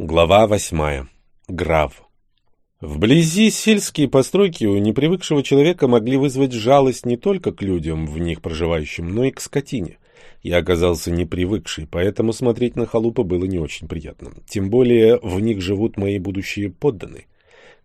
Глава восьмая. Граф. Вблизи сельские постройки у непривыкшего человека могли вызвать жалость не только к людям, в них проживающим, но и к скотине. Я оказался непривыкший, поэтому смотреть на халупы было не очень приятно. Тем более в них живут мои будущие подданные.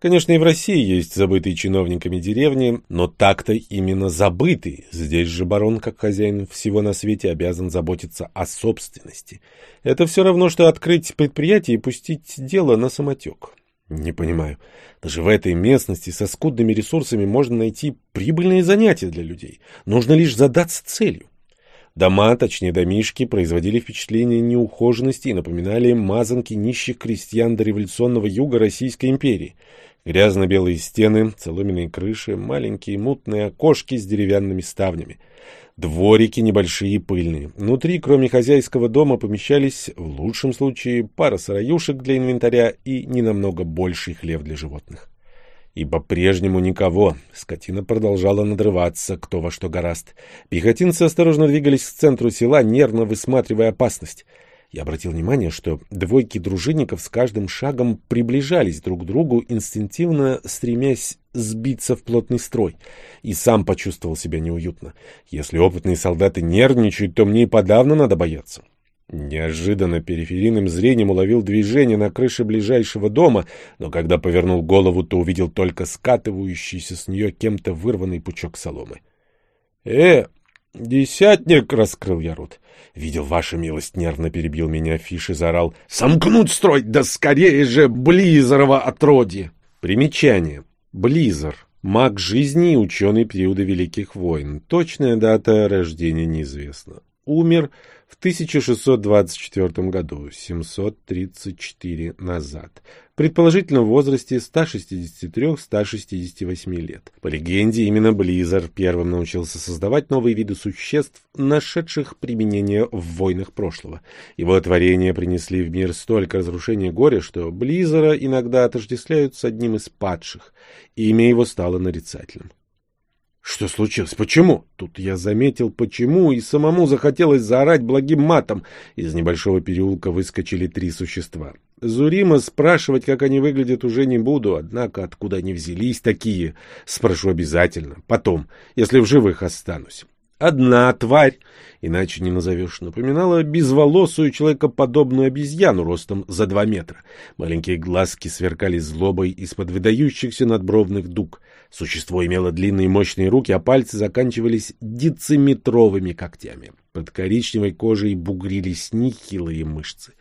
Конечно, и в России есть забытые чиновниками деревни, но так-то именно забытые. Здесь же барон, как хозяин всего на свете, обязан заботиться о собственности. Это все равно, что открыть предприятие и пустить дело на самотек. Не понимаю. Даже в этой местности со скудными ресурсами можно найти прибыльные занятия для людей. Нужно лишь задаться целью. Дома, точнее домишки, производили впечатление неухоженности и напоминали мазанки нищих крестьян до революционного юга Российской империи. Грязно-белые стены, соломенные крыши, маленькие мутные окошки с деревянными ставнями. Дворики небольшие и пыльные. Внутри, кроме хозяйского дома, помещались, в лучшем случае, пара сыроюшек для инвентаря и ненамного больший хлев для животных. И по-прежнему никого. Скотина продолжала надрываться, кто во что гораст. Пехотинцы осторожно двигались к центру села, нервно высматривая опасность. Я обратил внимание, что двойки дружинников с каждым шагом приближались друг к другу, инстинктивно стремясь сбиться в плотный строй, и сам почувствовал себя неуютно. Если опытные солдаты нервничают, то мне и подавно надо бояться. Неожиданно периферийным зрением уловил движение на крыше ближайшего дома, но когда повернул голову, то увидел только скатывающийся с нее кем-то вырванный пучок соломы. — Э, «Десятник!» — раскрыл я рот. «Видел, ваша милость!» — нервно перебил меня Фиш и заорал. «Сомкнуть строй! Да скорее же, Близорова отродье!» Примечание. Близор. Маг жизни и ученый периода Великих войн. Точная дата рождения неизвестна. Умер в 1624 году, 734 назад предположительно в возрасте 163-168 лет. По легенде, именно Близзар первым научился создавать новые виды существ, нашедших применение в войнах прошлого. Его творения принесли в мир столько разрушения и горя, что Близзара иногда отождествляют с одним из падших. Имя его стало нарицательным. Что случилось? Почему? Тут я заметил, почему, и самому захотелось заорать благим матом. Из небольшого переулка выскочили три существа. Зурима спрашивать, как они выглядят, уже не буду, однако откуда они взялись такие, спрошу обязательно, потом, если в живых останусь. Одна тварь, иначе не назовешь, напоминала безволосую человекоподобную обезьяну ростом за два метра. Маленькие глазки сверкали злобой из-под выдающихся надбровных дуг. Существо имело длинные мощные руки, а пальцы заканчивались дециметровыми когтями. Под коричневой кожей бугрились нехилые мышцы.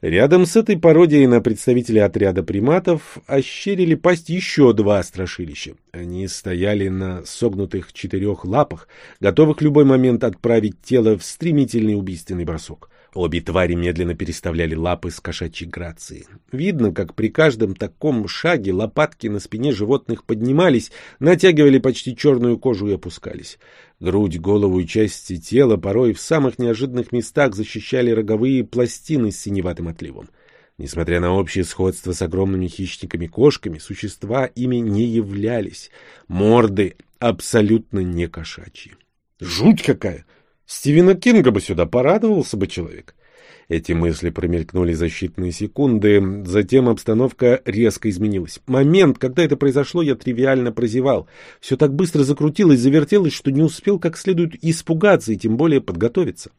Рядом с этой пародией на представителя отряда приматов ощерили пасть еще два страшилища. Они стояли на согнутых четырех лапах, готовых в любой момент отправить тело в стремительный убийственный бросок. Обе твари медленно переставляли лапы с кошачьей грацией. Видно, как при каждом таком шаге лопатки на спине животных поднимались, натягивали почти черную кожу и опускались. Грудь, голову и части тела порой в самых неожиданных местах защищали роговые пластины с синеватым отливом. Несмотря на общее сходство с огромными хищниками-кошками, существа ими не являлись. Морды абсолютно не кошачьи. Жуть какая! Стивена Кинга бы сюда порадовался бы человек. Эти мысли промелькнули за считанные секунды, затем обстановка резко изменилась. Момент, когда это произошло, я тривиально прозевал. Все так быстро закрутилось, завертелось, что не успел как следует испугаться и тем более подготовиться.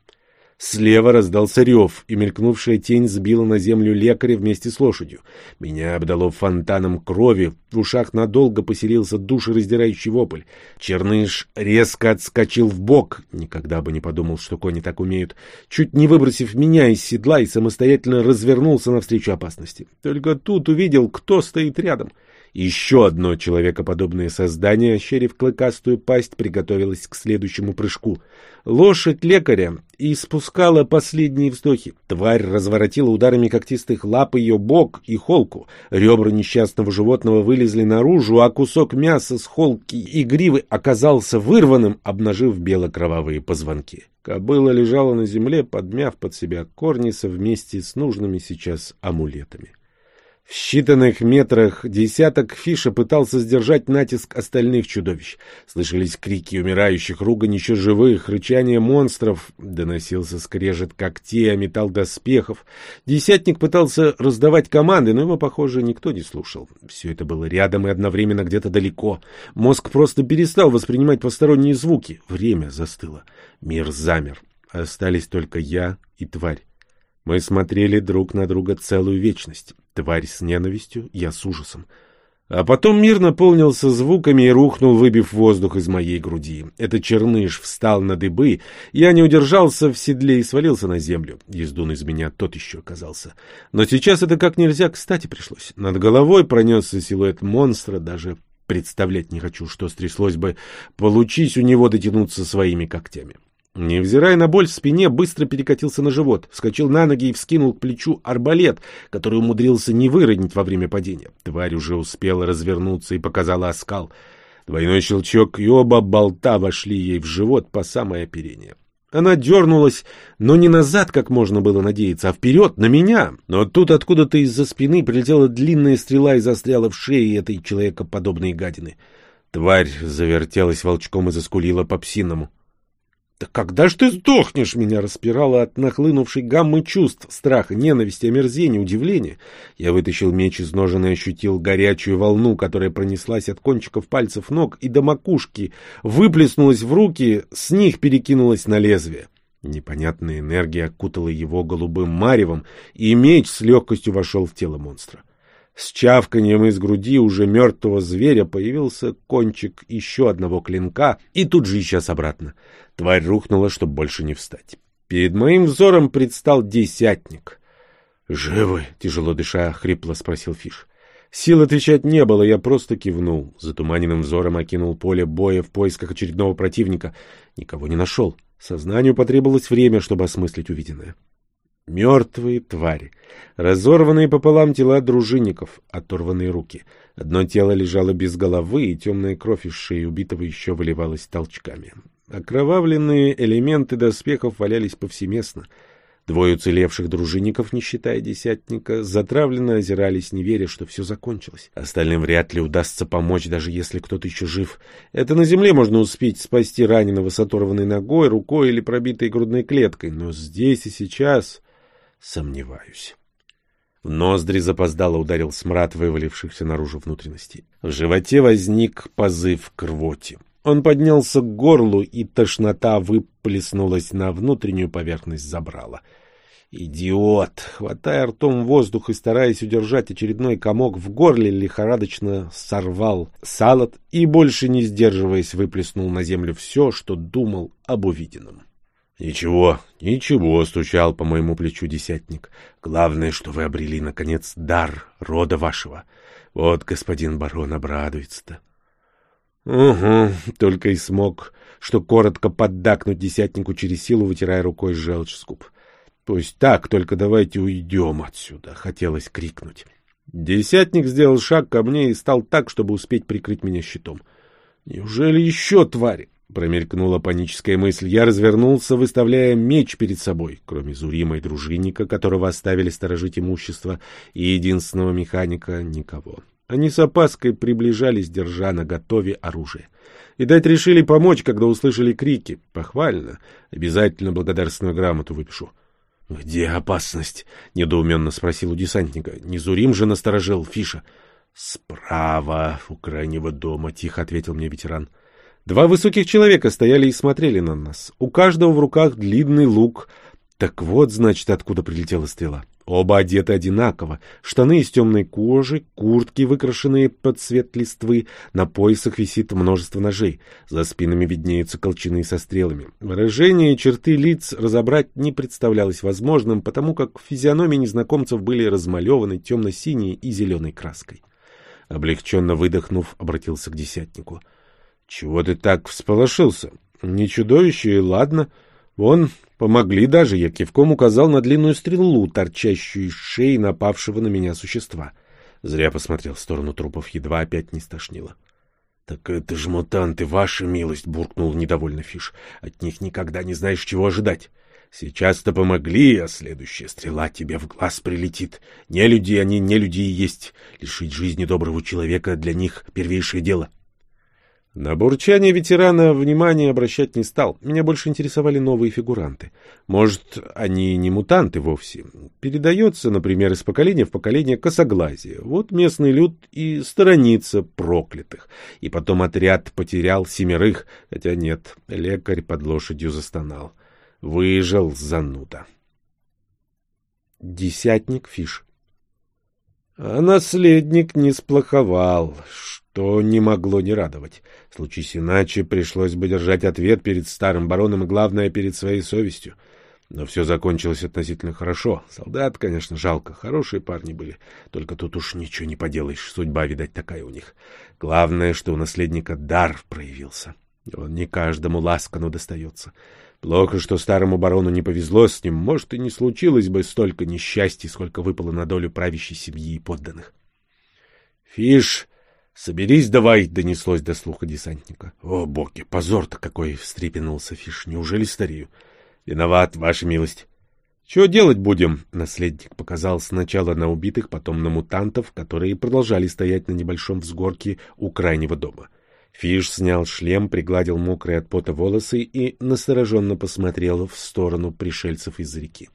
Слева раздался рев, и мелькнувшая тень сбила на землю лекаря вместе с лошадью. Меня обдало фонтаном крови, в ушах надолго поселился душераздирающий вопль. Черныш резко отскочил в бок, никогда бы не подумал, что кони так умеют, чуть не выбросив меня из седла и самостоятельно развернулся навстречу опасности. Только тут увидел, кто стоит рядом. Еще одно человекоподобное создание, ощерив клыкастую пасть, приготовилось к следующему прыжку. Лошадь лекаря испускала последние вздохи. Тварь разворотила ударами когтистых лап ее бок и холку. Ребра несчастного животного вылезли наружу, а кусок мяса с холки и гривы оказался вырванным, обнажив бело-кровавые позвонки. Кобыла лежала на земле, подмяв под себя корница вместе с нужными сейчас амулетами. В считанных метрах десяток Фиша пытался сдержать натиск остальных чудовищ. Слышались крики умирающих, ругань еще живых, рычание монстров. Доносился скрежет когтей, а металл доспехов. Десятник пытался раздавать команды, но его, похоже, никто не слушал. Все это было рядом и одновременно где-то далеко. Мозг просто перестал воспринимать посторонние звуки. Время застыло. Мир замер. Остались только я и тварь. Мы смотрели друг на друга целую вечность. Тварь с ненавистью, я с ужасом. А потом мир наполнился звуками и рухнул, выбив воздух из моей груди. Этот черныш встал на дыбы. Я не удержался в седле и свалился на землю. Ездун из меня тот еще оказался. Но сейчас это как нельзя кстати пришлось. Над головой пронесся силуэт монстра, даже представлять не хочу, что стряслось бы, получись у него дотянуться своими когтями. Невзирая на боль в спине, быстро перекатился на живот, вскочил на ноги и вскинул к плечу арбалет, который умудрился не выронить во время падения. Тварь уже успела развернуться и показала оскал. Двойной щелчок, и оба болта вошли ей в живот по самое оперение. Она дернулась, но не назад, как можно было надеяться, а вперед, на меня. Но тут откуда-то из-за спины прилетела длинная стрела и застряла в шее этой человекоподобной гадины. Тварь завертелась волчком и заскулила по-псиному. «Да когда ж ты сдохнешь?» — меня распирало от нахлынувшей гаммы чувств, страха, ненависти, омерзения, удивления. Я вытащил меч из ножен и ощутил горячую волну, которая пронеслась от кончиков пальцев ног и до макушки, выплеснулась в руки, с них перекинулась на лезвие. Непонятная энергия окутала его голубым маревом, и меч с легкостью вошел в тело монстра. С чавканием из груди уже мертвого зверя появился кончик еще одного клинка и тут же исчез обратно. Тварь рухнула, чтобы больше не встать. Перед моим взором предстал десятник. «Живы?» — тяжело дыша, хрипло спросил Фиш. Сил отвечать не было, я просто кивнул. Затуманенным взором окинул поле боя в поисках очередного противника. Никого не нашел. Сознанию потребовалось время, чтобы осмыслить увиденное. Мертвые твари. Разорванные пополам тела дружинников, оторванные руки. Одно тело лежало без головы, и темная кровь из шеи убитого еще выливалась толчками. Окровавленные элементы доспехов валялись повсеместно. Двое уцелевших дружинников, не считая десятника, затравленно озирались, не веря, что все закончилось. Остальным вряд ли удастся помочь, даже если кто-то еще жив. Это на земле можно успеть спасти раненого с оторванной ногой, рукой или пробитой грудной клеткой, но здесь и сейчас сомневаюсь. В ноздри запоздало ударил смрад вывалившихся наружу внутренностей. В животе возник позыв к рвоте. Он поднялся к горлу, и тошнота выплеснулась на внутреннюю поверхность забрала. «Идиот!» Хватая ртом воздух и стараясь удержать очередной комок в горле, лихорадочно сорвал салат и, больше не сдерживаясь, выплеснул на землю все, что думал об увиденном. «Ничего, ничего», — стучал по моему плечу десятник. «Главное, что вы обрели, наконец, дар рода вашего. Вот господин барон обрадуется-то». «Угу», — только и смог, что коротко поддакнуть десятнику через силу, вытирая рукой желчь с губ. «Пусть так, только давайте уйдем отсюда», — хотелось крикнуть. Десятник сделал шаг ко мне и стал так, чтобы успеть прикрыть меня щитом. «Неужели еще твари?» Промелькнула паническая мысль. Я развернулся, выставляя меч перед собой. Кроме Зурима и дружинника, которого оставили сторожить имущество, и единственного механика — никого. Они с опаской приближались, держа на готове оружие. И дать решили помочь, когда услышали крики. Похвально. Обязательно благодарственную грамоту выпишу. — Где опасность? — недоуменно спросил у десантника. — Не Зурим же насторожил Фиша. — Справа, у крайнего дома, — тихо ответил мне ветеран. — Два высоких человека стояли и смотрели на нас. У каждого в руках длинный лук. Так вот, значит, откуда прилетела стрела. Оба одеты одинаково. Штаны из темной кожи, куртки, выкрашенные под цвет листвы. На поясах висит множество ножей. За спинами виднеются колчаны со стрелами. Выражение и черты лиц разобрать не представлялось возможным, потому как физиономии незнакомцев были размалеваны темно-синей и зеленой краской. Облегченно выдохнув, обратился к десятнику. — чего ты так всполошился? Не чудовище, и ладно. Вон, помогли даже, я кивком указал на длинную стрелу, торчащую из шеи напавшего на меня существа. Зря посмотрел в сторону трупов, едва опять не стошнило. — Так это ж мутанты, ваша милость, — буркнул недовольно Фиш. — От них никогда не знаешь, чего ожидать. Сейчас-то помогли, а следующая стрела тебе в глаз прилетит. Не люди они, не люди и есть. Лишить жизни доброго человека для них первейшее дело. На бурчание ветерана внимания обращать не стал. Меня больше интересовали новые фигуранты. Может, они не мутанты вовсе. Передается, например, из поколения в поколение косоглазие. Вот местный люд и сторонится проклятых. И потом отряд потерял семерых, хотя нет, лекарь под лошадью застонал. Выжил зануда. Десятник Фиш. А наследник не сплоховал, что не могло не радовать. Случись иначе, пришлось бы держать ответ перед старым бароном и, главное, перед своей совестью. Но все закончилось относительно хорошо. Солдат, конечно, жалко. Хорошие парни были. Только тут уж ничего не поделаешь. Судьба, видать, такая у них. Главное, что у наследника дар проявился. Он не каждому ласкану достается. Плохо, что старому барону не повезло с ним. Может, и не случилось бы столько несчастий, сколько выпало на долю правящей семьи и подданных. — Фиш, соберись давай, — донеслось до слуха десантника. — О, боги, позор-то какой! — встрепенулся Фиш. — Неужели старею? — Виноват, ваша милость. — Чего делать будем? — наследник показал сначала на убитых, потом на мутантов, которые продолжали стоять на небольшом взгорке у крайнего дома. — Фиш снял шлем, пригладил мокрые от пота волосы и настороженно посмотрел в сторону пришельцев из реки.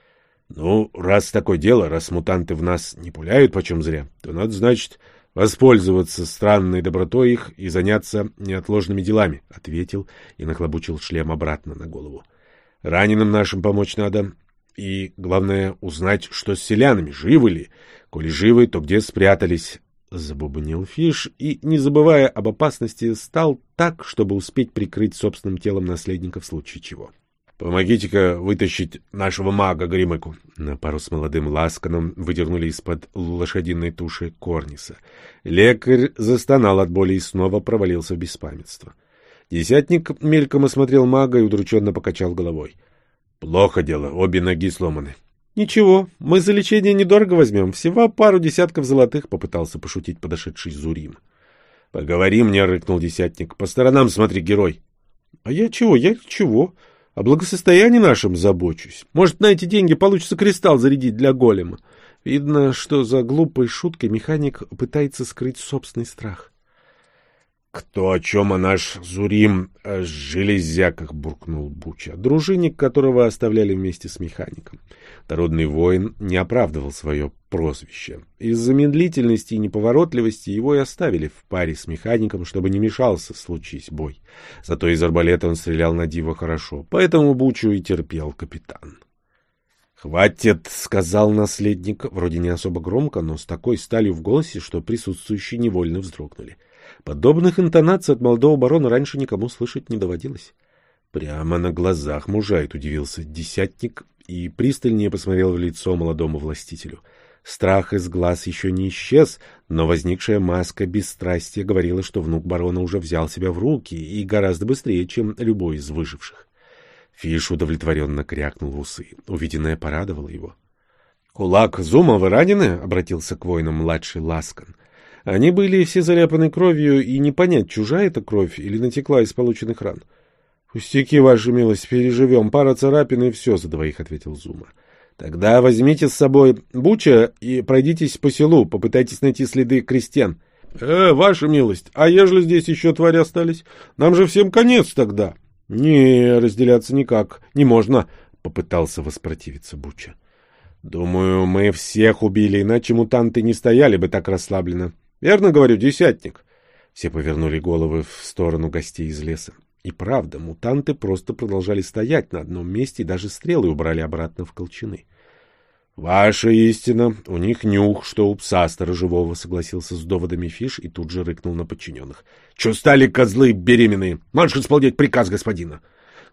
— Ну, раз такое дело, раз мутанты в нас не пуляют почем зря, то надо, значит, воспользоваться странной добротой их и заняться неотложными делами, — ответил и нахлобучил шлем обратно на голову. — Раненым нашим помочь надо, и, главное, узнать, что с селянами, живы ли. Коли живы, то где спрятались, Забубнил Фиш и, не забывая об опасности, стал так, чтобы успеть прикрыть собственным телом наследника в случае чего. «Помогите-ка вытащить нашего мага Гримыку!» На пару с молодым Ласканом выдернули из-под лошадиной туши Корниса. Лекарь застонал от боли и снова провалился в беспамятство. Десятник мельком осмотрел мага и удрученно покачал головой. «Плохо дело, обе ноги сломаны. «Ничего, мы за лечение недорого возьмем, всего пару десятков золотых», — попытался пошутить подошедший Зурим. «Поговори мне», — рыкнул десятник, — «по сторонам смотри, герой». «А я чего, я чего? О благосостоянии нашем забочусь. Может, на эти деньги получится кристалл зарядить для голема». Видно, что за глупой шуткой механик пытается скрыть собственный страх. «Кто о чем, а наш Зурим о железяках?» — буркнул Буча, дружинник которого оставляли вместе с механиком. Дородный воин не оправдывал свое прозвище. Из-за медлительности и неповоротливости его и оставили в паре с механиком, чтобы не мешался, случись бой. Зато из арбалета он стрелял на диво хорошо, поэтому Бучу и терпел капитан. «Хватит!» — сказал наследник, вроде не особо громко, но с такой сталью в голосе, что присутствующие невольно вздрогнули. — Подобных интонаций от молодого барона раньше никому слышать не доводилось. Прямо на глазах мужает, удивился десятник и пристальнее посмотрел в лицо молодому властителю. Страх из глаз еще не исчез, но возникшая маска бесстрастия говорила, что внук барона уже взял себя в руки и гораздо быстрее, чем любой из выживших. Фиш удовлетворенно крякнул в усы. Увиденное порадовало его. — Кулак Зума, вы ранены? — обратился к воинам младший Ласкан. Они были все заляпаны кровью, и не понять, чужая это кровь или натекла из полученных ран. — Пустяки, ваша милость, переживем. Пара царапин и все, — за двоих ответил Зума. — Тогда возьмите с собой Буча и пройдитесь по селу, попытайтесь найти следы крестьян. — Э, ваша милость, а ежели здесь еще твари остались? Нам же всем конец тогда. — Не, разделяться никак, не можно, — попытался воспротивиться Буча. — Думаю, мы всех убили, иначе мутанты не стояли бы так расслабленно. Верно говорю, десятник. Все повернули головы в сторону гостей из леса. И правда, мутанты просто продолжали стоять на одном месте и даже стрелы убрали обратно в колчаны. — Ваша истина, у них нюх, что у пса сторожевого, — согласился с доводами Фиш и тут же рыкнул на подчиненных. — Че стали козлы беременные? Можешь исполнять приказ господина.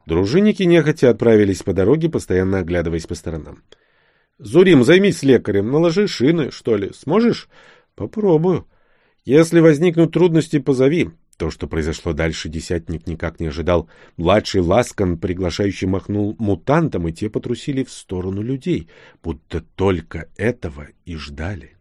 Дружинники нехотя отправились по дороге, постоянно оглядываясь по сторонам. — Зурим, займись лекарем, наложи шины, что ли. Сможешь? — Попробую. — если возникнут трудности, позови. То, что произошло дальше, десятник никак не ожидал. Младший Ласкан приглашающий махнул мутантам, и те потрусили в сторону людей, будто только этого и ждали.